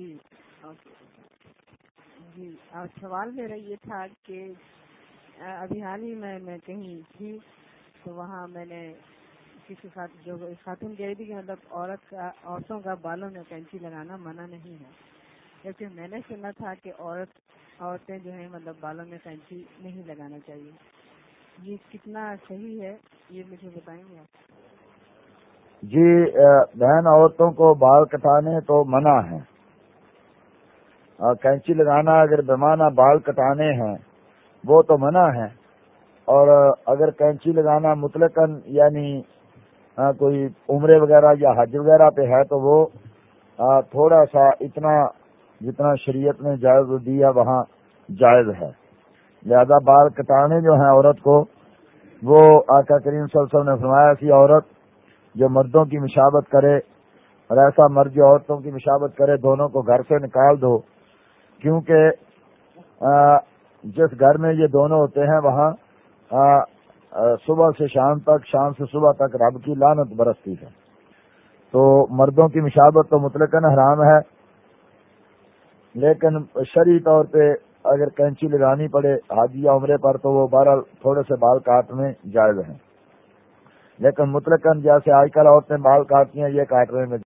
جی جی اور سوال میرا یہ تھا کہ، ابھی حال ہی میں میں کہیں تھی تو وہاں میں نے کسی جو خاتون کہہ رہی تھی کہ مطلب عورت کا، عورتوں کا بالوں میں کینچی لگانا منع نہیں ہے۔ لیکن میں نے سنا تھا کہ عورت، عورتیں جو ہیں مطلب بالوں میں کینچی نہیں لگانا چاہیے۔ یہ کتنا صحیح ہے، یہ مجھے بتائیں گے آپ؟ جی بہن، عورتوں کو بال کٹانے تو منع ہے کینچی لگانا اگر بیمانہ بال کٹانے ہیں، وہ تو منع ہے اور اگر کینچی لگانا مطلق یعنی کوئی عمرے وغیرہ یا حج وغیرہ پہ ہے تو وہ تھوڑا سا اتنا جتنا شریعت نے جائز دیا وہاں جائز ہے۔ لہذا بال کٹانے جو ہیں عورت کو، وہ آقا کریم صلی اللہ علیہ وسلم نے فرمایا کہ عورت جو مردوں کی مشابت کرے اور ایسا مرد جو عورتوں کی مشابت کرے، دونوں کو گھر سے نکال دو۔ کیونکہ جس گھر میں یہ دونوں ہوتے ہیں، وہاں صبح سے شام تک، شام سے صبح تک رب کی لانت برستی ہے۔ تو مردوں کی مشابت تو مطلق حرام ہے، لیکن شرعی طور پہ اگر کینچی لگانی پڑے حاجی یا عمرے پر، تو وہ بارہ تھوڑے سے بال کاٹنے جائز ہیں۔ لیکن مطلق جیسے آج کل عورتیں بال کاٹتی ہیں، یہ کاٹنے میں